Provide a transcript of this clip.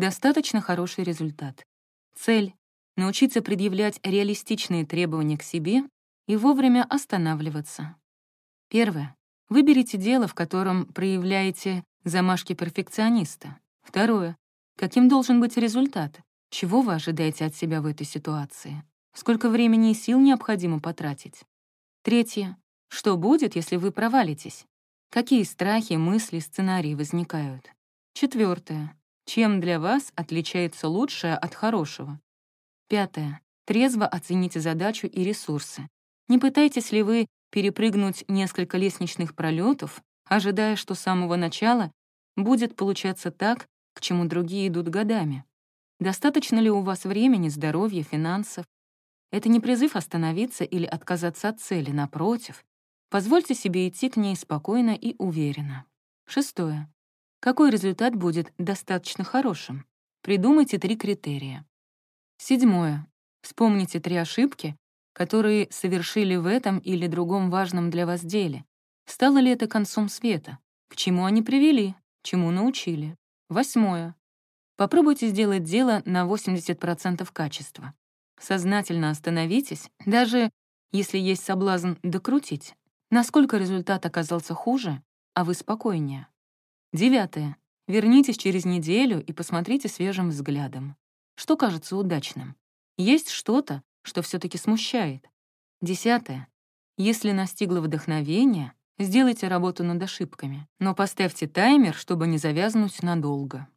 Достаточно хороший результат. Цель — научиться предъявлять реалистичные требования к себе и вовремя останавливаться. Первое. Выберите дело, в котором проявляете замашки перфекциониста. Второе. Каким должен быть результат? Чего вы ожидаете от себя в этой ситуации? Сколько времени и сил необходимо потратить? Третье. Что будет, если вы провалитесь? Какие страхи, мысли, сценарии возникают? Четвертое. Чем для вас отличается лучшее от хорошего? Пятое. Трезво оцените задачу и ресурсы. Не пытайтесь ли вы перепрыгнуть несколько лестничных пролетов, ожидая, что с самого начала будет получаться так, к чему другие идут годами. Достаточно ли у вас времени, здоровья, финансов? Это не призыв остановиться или отказаться от цели, напротив. Позвольте себе идти к ней спокойно и уверенно. Шестое. Какой результат будет достаточно хорошим? Придумайте три критерия. Седьмое. Вспомните три ошибки, которые совершили в этом или другом важном для вас деле. Стало ли это концом света? К чему они привели? Чему научили? Восьмое. Попробуйте сделать дело на 80% качества. Сознательно остановитесь, даже если есть соблазн докрутить. Насколько результат оказался хуже, а вы спокойнее. Девятое. Вернитесь через неделю и посмотрите свежим взглядом. Что кажется удачным? Есть что-то, что все таки смущает. Десятое. Если настигло вдохновение, сделайте работу над ошибками, но поставьте таймер, чтобы не завязнуть надолго.